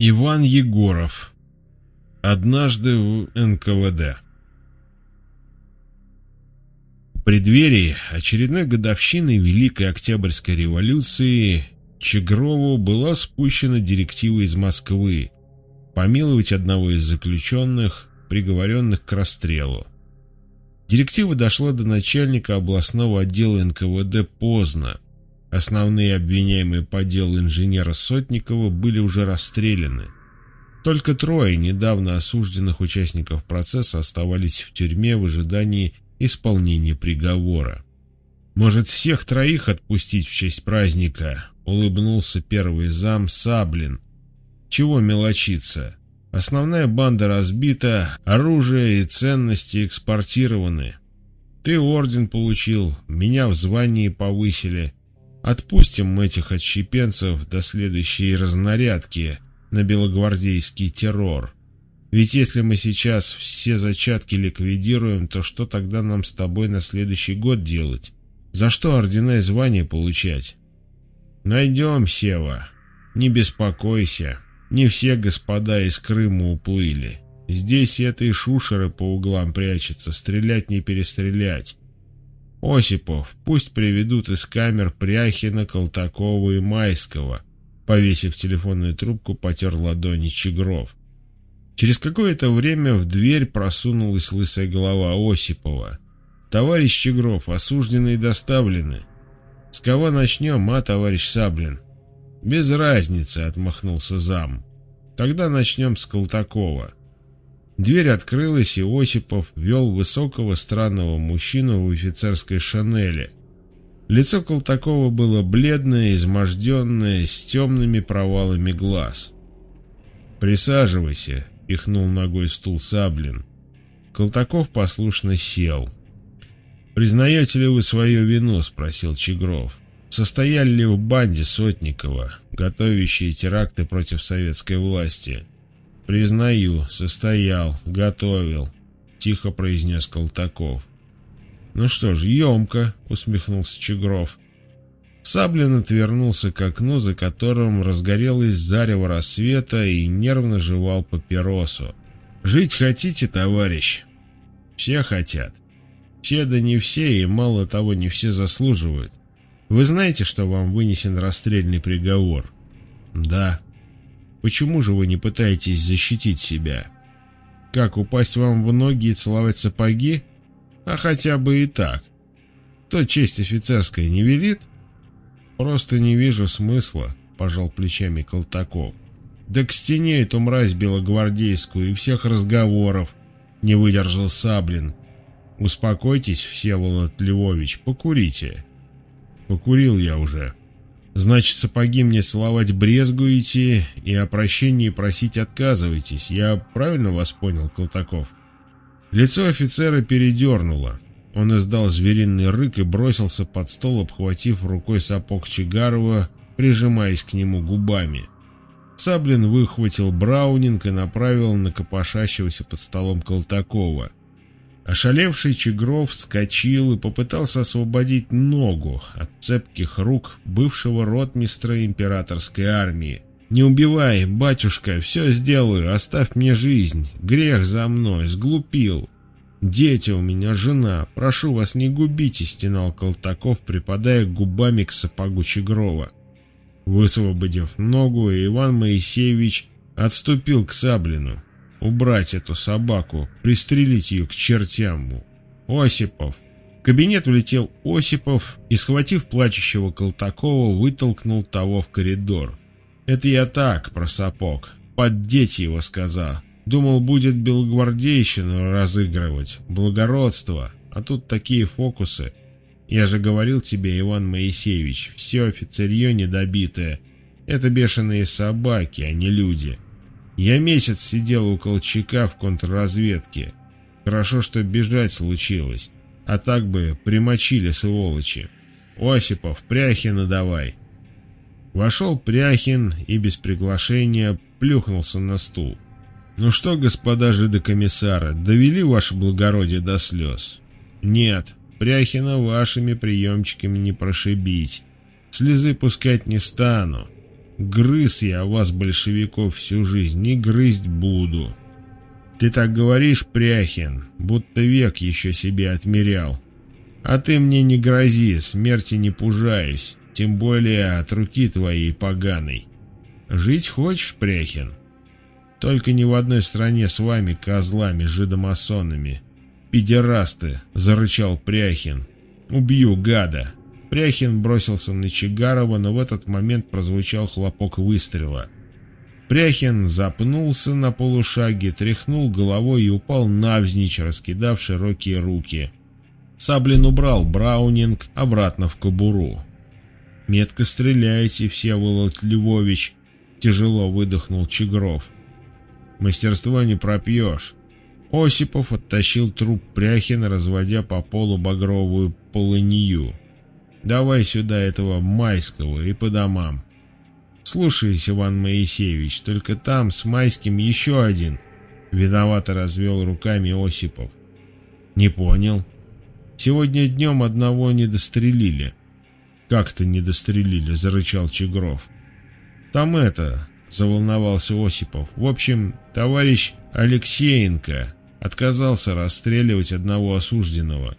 Иван Егоров. Однажды в НКВД. В преддверии очередной годовщины Великой Октябрьской революции Чегрову была спущена директива из Москвы помиловать одного из заключенных, приговоренных к расстрелу. Директива дошла до начальника областного отдела НКВД поздно, Основные обвиняемые по делу инженера Сотникова были уже расстреляны. Только трое недавно осужденных участников процесса оставались в тюрьме в ожидании исполнения приговора. «Может, всех троих отпустить в честь праздника?» — улыбнулся первый зам Саблин. «Чего мелочиться? Основная банда разбита, оружие и ценности экспортированы. Ты орден получил, меня в звании повысили». Отпустим этих отщепенцев до следующей разнарядки на белогвардейский террор. Ведь если мы сейчас все зачатки ликвидируем, то что тогда нам с тобой на следующий год делать? За что ордена и звания получать? Найдем, Сева. Не беспокойся. Не все господа из Крыма уплыли. Здесь это и шушеры по углам прячется, стрелять не перестрелять. Осипов, пусть приведут из камер Пряхина, Колтакова и Майского. Повесив телефонную трубку, потер ладони Чегров. Через какое-то время в дверь просунулась лысая голова Осипова. «Товарищ Чегров, осужденные доставлены. С кого начнем, а, товарищ Саблин?» «Без разницы», — отмахнулся зам. «Тогда начнем с Колтакова». Дверь открылась, и Осипов вел высокого странного мужчину в офицерской шинели. Лицо Колтакова было бледное, изможденное, с темными провалами глаз. «Присаживайся», — пихнул ногой стул Саблин. Колтаков послушно сел. «Признаете ли вы свою вину?» — спросил Чегров. «Состояли ли в банде Сотникова, готовящие теракты против советской власти?» «Признаю, состоял, готовил», — тихо произнес Колтаков. «Ну что ж, емко», — усмехнулся Чегров. Саблин отвернулся к окну, за которым разгорелось зарево рассвета и нервно жевал папиросу. «Жить хотите, товарищ?» «Все хотят. Все да не все, и мало того, не все заслуживают. Вы знаете, что вам вынесен расстрельный приговор?» «Да», Почему же вы не пытаетесь защитить себя? Как, упасть вам в ноги и целовать сапоги? А хотя бы и так. То честь офицерская не велит? Просто не вижу смысла, пожал плечами Колтаков. Да к стене эту мразь белогвардейскую и всех разговоров не выдержал Саблин. Успокойтесь, Всеволод Львович, покурите. Покурил я уже. Значит, сапоги мне целовать брезгуете и о прощении просить отказываетесь. Я правильно вас понял, Колтаков? Лицо офицера передернуло. Он издал звериный рык и бросился под стол, обхватив рукой сапог Чигарова, прижимаясь к нему губами. Саблин выхватил Браунинг и направил на копошащегося под столом Колтакова. Ошалевший Чегров вскочил и попытался освободить ногу от цепких рук бывшего ротмистра императорской армии. «Не убивай, батюшка, все сделаю, оставь мне жизнь. Грех за мной, сглупил. Дети у меня, жена, прошу вас, не губите», — стенал Колтаков, припадая губами к сапогу Чегрова. Высвободив ногу, Иван Моисеевич отступил к Саблину. Убрать эту собаку, пристрелить ее к чертям. Осипов. В кабинет влетел Осипов и, схватив плачущего Колтакова, вытолкнул того в коридор. «Это я так, про сапог. Поддеть его, сказал. Думал, будет белогвардейщину разыгрывать, благородство, а тут такие фокусы. Я же говорил тебе, Иван Моисеевич, все офицерье недобитое. Это бешеные собаки, а не люди». Я месяц сидел у Колчака в контрразведке. Хорошо, что бежать случилось, а так бы примочили сволочи. Осипов, Пряхина давай. Вошел Пряхин и без приглашения плюхнулся на стул. «Ну что, господа жидокомиссары, довели ваше благородие до слез?» «Нет, Пряхина вашими приемчиками не прошибить. Слезы пускать не стану. Грыз я вас, большевиков, всю жизнь, не грызть буду. Ты так говоришь, Пряхин, будто век еще себе отмерял. А ты мне не грози, смерти не пужаюсь, тем более от руки твоей поганой. Жить хочешь, Пряхин? Только ни в одной стране с вами, козлами, жидомасонами. Педерасты, зарычал Пряхин. Убью гада. Пряхин бросился на Чигарова, но в этот момент прозвучал хлопок выстрела. Пряхин запнулся на полушаге, тряхнул головой и упал навзничь, раскидав широкие руки. Саблин убрал Браунинг обратно в кобуру. «Метко стреляете, Всеволод Львович», — тяжело выдохнул Чигров. «Мастерство не пропьешь». Осипов оттащил труп Пряхина, разводя по полу багровую полынью. Давай сюда этого Майского и по домам. Слушаюсь, Иван Моисеевич, только там с Майским еще один. Виновато развел руками Осипов. Не понял. Сегодня днем одного не дострелили. Как-то не дострелили, зарычал Чегров. Там это, заволновался Осипов. В общем, товарищ Алексеенко отказался расстреливать одного осужденного.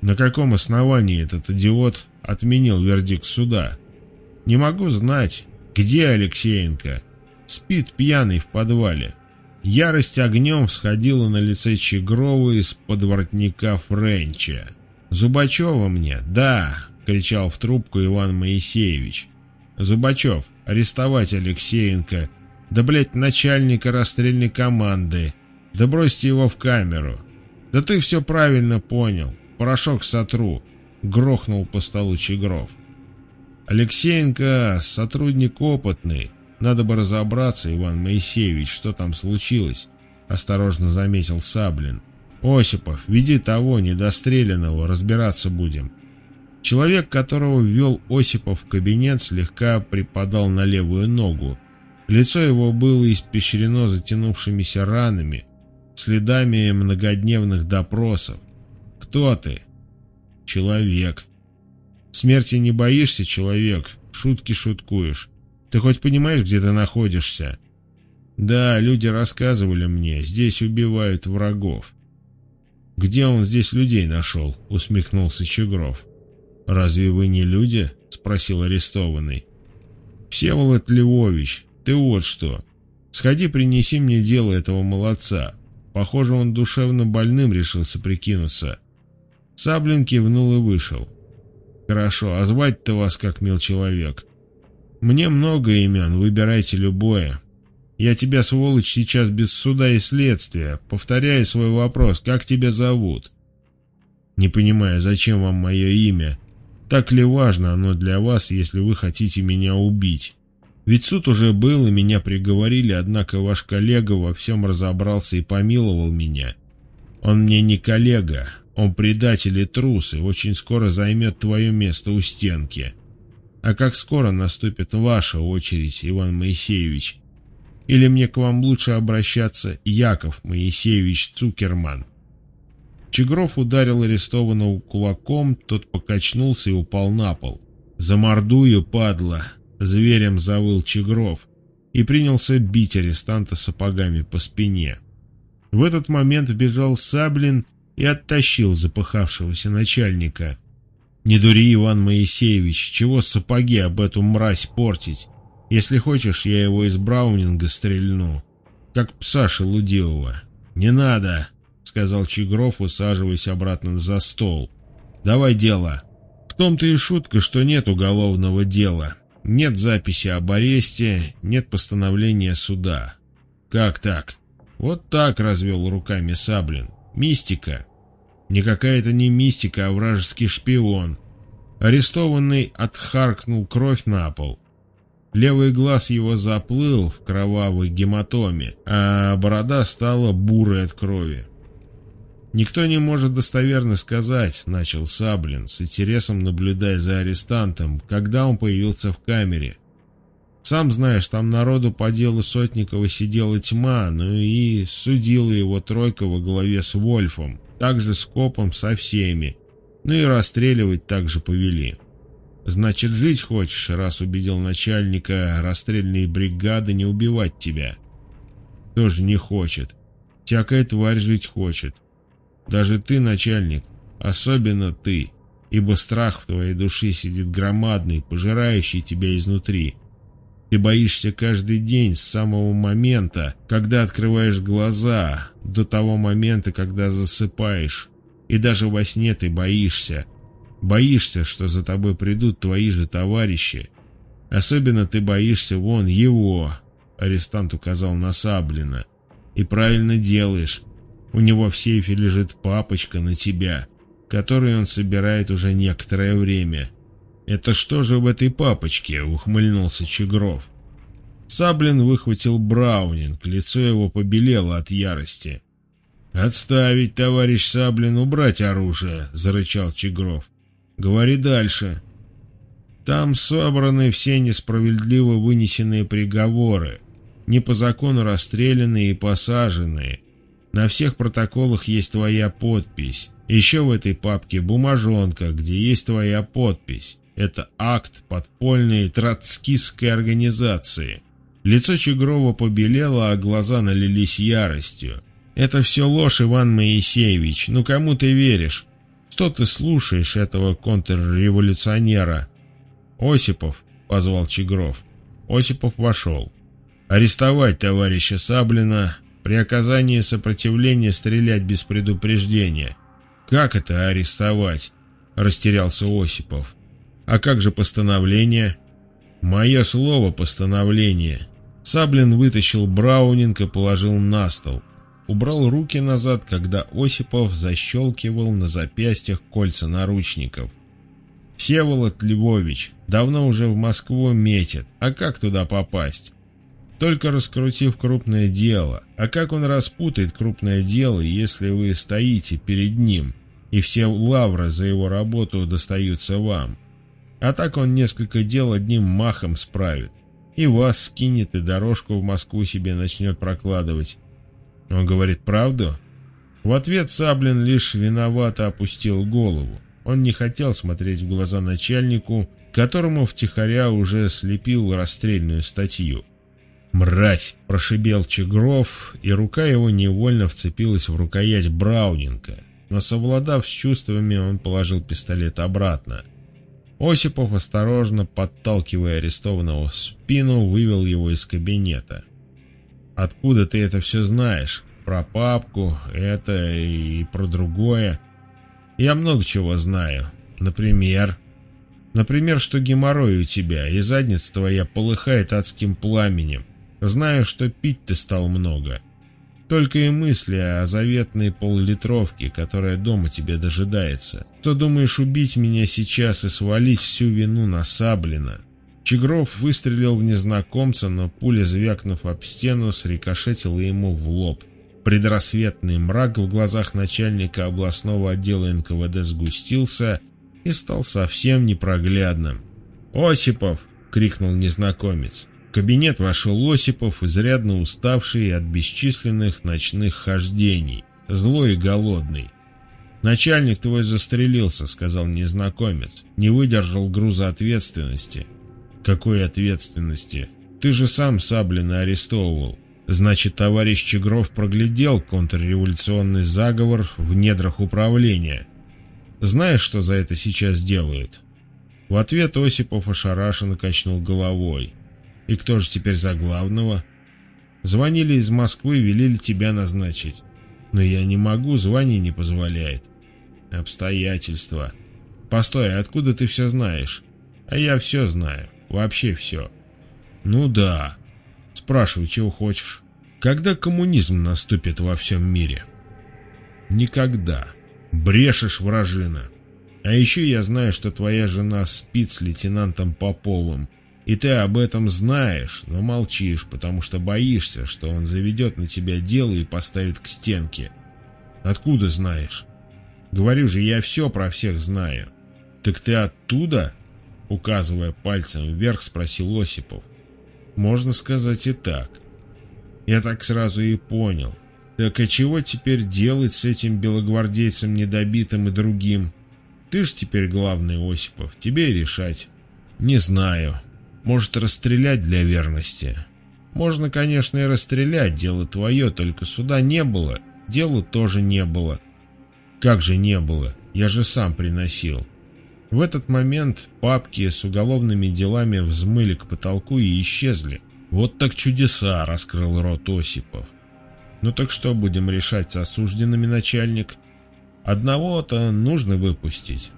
На каком основании этот идиот отменил вердикт суда? Не могу знать. Где Алексеенко? Спит пьяный в подвале. Ярость огнем сходила на лице Чегрова из-под воротника Френча. «Зубачева мне, да!» — кричал в трубку Иван Моисеевич. «Зубачев, арестовать Алексеенко! Да, блядь, начальника расстрельной команды! Да бросьте его в камеру! Да ты все правильно понял! Порошок сотру!» — грохнул по столу Чегров. «Алексеенко сотрудник опытный. Надо бы разобраться, Иван Моисеевич, что там случилось», — осторожно заметил Саблин. «Осипов, веди того, недостреленного, разбираться будем». Человек, которого ввел Осипов в кабинет, слегка припадал на левую ногу. Лицо его было испещрено затянувшимися ранами, следами многодневных допросов. Кто ты? Человек. Смерти не боишься, человек? Шутки шуткуешь. Ты хоть понимаешь, где ты находишься? Да, люди рассказывали мне, здесь убивают врагов. Где он здесь людей нашел? Усмехнулся Чегров. Разве вы не люди? Спросил арестованный. Всеволод Львович, ты вот что. Сходи, принеси мне дело этого молодца. Похоже, он душевно больным решился прикинуться. Саблин кивнул и вышел. «Хорошо, а звать-то вас как мил человек. Мне много имен, выбирайте любое. Я тебя, сволочь, сейчас без суда и следствия. Повторяю свой вопрос, как тебя зовут?» «Не понимаю, зачем вам мое имя? Так ли важно оно для вас, если вы хотите меня убить?» Ведь суд уже был, и меня приговорили, однако ваш коллега во всем разобрался и помиловал меня. Он мне не коллега, он предатель и трус, и очень скоро займет твое место у стенки. А как скоро наступит ваша очередь, Иван Моисеевич? Или мне к вам лучше обращаться Яков Моисеевич Цукерман?» Чегров ударил арестованного кулаком, тот покачнулся и упал на пол. «За мордую, падла!» — зверем завыл Чегров и принялся бить арестанта сапогами по спине. В этот момент вбежал Саблин и оттащил запыхавшегося начальника. «Не дури, Иван Моисеевич, чего сапоги об эту мразь портить? Если хочешь, я его из Браунинга стрельну, как пса шелудивого». «Не надо», — сказал Чигров, усаживаясь обратно за стол. «Давай дело». В том-то и шутка, что нет уголовного дела. Нет записи об аресте, нет постановления суда. Как так? Вот так развел руками Саблин. Мистика. Никакая это не мистика, а вражеский шпион. Арестованный отхаркнул кровь на пол. Левый глаз его заплыл в кровавой гематоме, а борода стала бурой от крови. «Никто не может достоверно сказать», — начал Саблин, с интересом наблюдая за арестантом, когда он появился в камере. Сам знаешь, там народу по делу Сотникова сидела тьма, ну и судила его тройка во главе с Вольфом, также с копом со всеми, ну и расстреливать также повели. Значит, жить хочешь, раз убедил начальника расстрельной бригады не убивать тебя. Тоже не хочет. Всякая тварь жить хочет. Даже ты, начальник, особенно ты, ибо страх в твоей душе сидит громадный, пожирающий тебя изнутри. Ты боишься каждый день с самого момента, когда открываешь глаза, до того момента, когда засыпаешь. И даже во сне ты боишься. Боишься, что за тобой придут твои же товарищи. Особенно ты боишься вон его, арестант указал на Саблина. И правильно делаешь. У него в сейфе лежит папочка на тебя, которую он собирает уже некоторое время. «Это что же в этой папочке?» — ухмыльнулся Чегров. Саблин выхватил Браунинг, лицо его побелело от ярости. «Отставить, товарищ Саблин, убрать оружие!» — зарычал Чегров. «Говори дальше». «Там собраны все несправедливо вынесенные приговоры, не по закону расстрелянные и посаженные. На всех протоколах есть твоя подпись. Еще в этой папке бумажонка, где есть твоя подпись. Это акт подпольной троцкистской организации». Лицо Чегрова побелело, а глаза налились яростью. Это все ложь, Иван Моисеевич. Ну кому ты веришь? Что ты слушаешь этого контрреволюционера? Осипов, позвал Чегров. Осипов вошел. Арестовать товарища Саблина, при оказании сопротивления стрелять без предупреждения. Как это арестовать? Растерялся Осипов. А как же постановление? Мое слово постановление. Саблин вытащил Браунинг и положил на стол убрал руки назад, когда Осипов защелкивал на запястьях кольца наручников. «Всеволод Львович давно уже в Москву метит, а как туда попасть?» Только раскрутив крупное дело. А как он распутает крупное дело, если вы стоите перед ним, и все лавры за его работу достаются вам? А так он несколько дел одним махом справит. И вас скинет, и дорожку в Москву себе начнет прокладывать. Он говорит правду? В ответ Саблин лишь виновато опустил голову. Он не хотел смотреть в глаза начальнику, которому втихаря уже слепил расстрельную статью. «Мразь!» – прошибел Чегров, и рука его невольно вцепилась в рукоять Браунинга. Но совладав с чувствами, он положил пистолет обратно. Осипов, осторожно подталкивая арестованного в спину, вывел его из кабинета. Откуда ты это все знаешь? Про папку, это и про другое. Я много чего знаю. Например... Например, что геморрой у тебя, и задница твоя полыхает адским пламенем. Знаю, что пить ты стал много. Только и мысли о заветной поллитровке, которая дома тебе дожидается. Что думаешь убить меня сейчас и свалить всю вину на Саблина? Чегров выстрелил в незнакомца, но пуля, звякнув об стену, срикошетила ему в лоб. Предрассветный мрак в глазах начальника областного отдела НКВД сгустился и стал совсем непроглядным. «Осипов!» — крикнул незнакомец. Кабинет вошел Осипов, изрядно уставший от бесчисленных ночных хождений, злой и голодный. «Начальник твой застрелился», — сказал незнакомец, не выдержал груза ответственности — какой ответственности? Ты же сам Саблина арестовывал. Значит, товарищ Чегров проглядел контрреволюционный заговор в недрах управления. Знаешь, что за это сейчас делают? В ответ Осипов ошарашенно качнул головой. И кто же теперь за главного? Звонили из Москвы, велели тебя назначить. Но я не могу, звание не позволяет. Обстоятельства. Постой, откуда ты все знаешь? А я все знаю. Вообще все. Ну да. Спрашивай, чего хочешь. Когда коммунизм наступит во всем мире? Никогда. Брешешь, вражина. А еще я знаю, что твоя жена спит с лейтенантом Поповым. И ты об этом знаешь, но молчишь, потому что боишься, что он заведет на тебя дело и поставит к стенке. Откуда знаешь? Говорю же, я все про всех знаю. Так ты оттуда? Указывая пальцем вверх, спросил Осипов. Можно сказать и так. Я так сразу и понял. Так а чего теперь делать с этим белогвардейцем недобитым и другим? Ты ж теперь главный, Осипов, тебе решать. Не знаю. Может, расстрелять для верности. Можно, конечно, и расстрелять, дело твое, только суда не было, дела тоже не было. Как же не было? Я же сам приносил. В этот момент папки с уголовными делами взмыли к потолку и исчезли. Вот так чудеса, раскрыл рот Осипов. Ну так что будем решать с осужденными, начальник? Одного-то нужно выпустить.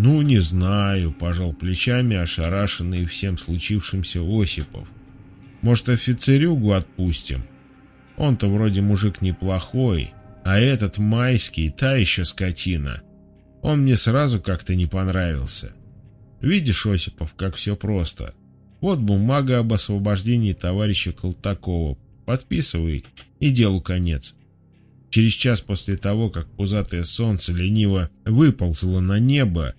Ну, не знаю, пожал плечами ошарашенный всем случившимся Осипов. Может, офицерюгу отпустим? Он-то вроде мужик неплохой, а этот майский, та еще скотина. Он мне сразу как-то не понравился. Видишь, Осипов, как все просто. Вот бумага об освобождении товарища Колтакова. Подписывай, и делу конец. Через час после того, как пузатое солнце лениво выползло на небо,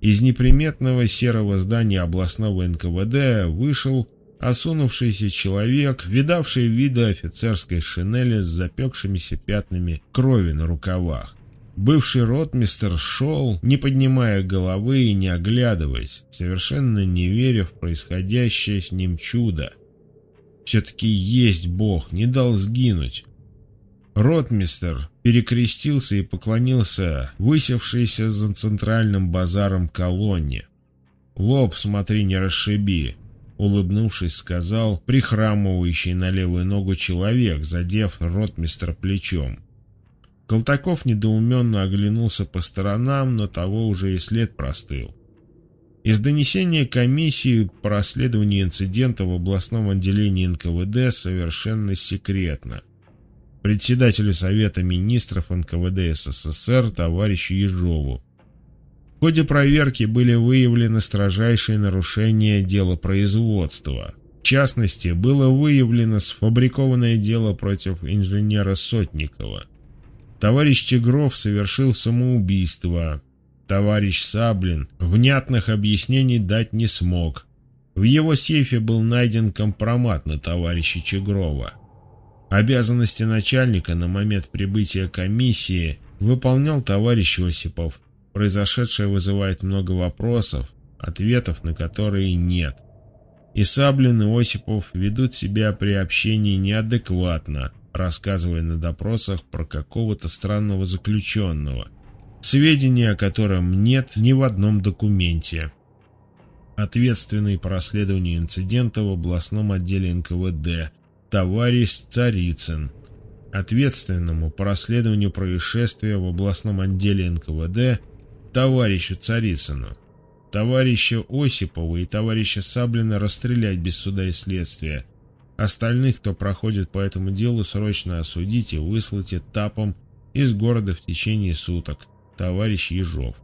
из неприметного серого здания областного НКВД вышел осунувшийся человек, видавший виды офицерской шинели с запекшимися пятнами крови на рукавах. Бывший ротмистер шел, не поднимая головы и не оглядываясь, совершенно не веря в происходящее с ним чудо. Все-таки есть Бог, не дал сгинуть. Ротмистер перекрестился и поклонился высевшейся за центральным базаром колонне. «Лоб, смотри, не расшиби!» Улыбнувшись, сказал прихрамывающий на левую ногу человек, задев ротмистра плечом. Колтаков недоуменно оглянулся по сторонам, но того уже и след простыл. Из донесения комиссии по расследованию инцидента в областном отделении НКВД совершенно секретно. Председателю Совета министров НКВД СССР товарищу Ежову. В ходе проверки были выявлены строжайшие нарушения дела производства. В частности, было выявлено сфабрикованное дело против инженера Сотникова – Товарищ Тигров совершил самоубийство. Товарищ Саблин внятных объяснений дать не смог. В его сейфе был найден компромат на товарища Чегрова. Обязанности начальника на момент прибытия комиссии выполнял товарищ Осипов. Произошедшее вызывает много вопросов, ответов на которые нет. И Саблин и Осипов ведут себя при общении неадекватно, рассказывая на допросах про какого-то странного заключенного, сведения о котором нет ни в одном документе. Ответственный по расследованию инцидента в областном отделе НКВД товарищ Царицын, ответственному по расследованию происшествия в областном отделе НКВД товарищу Царицыну, товарища Осипова и товарища Саблина расстрелять без суда и следствия, Остальных, кто проходит по этому делу, срочно осудить и выслать этапом из города в течение суток. Товарищ Ежов.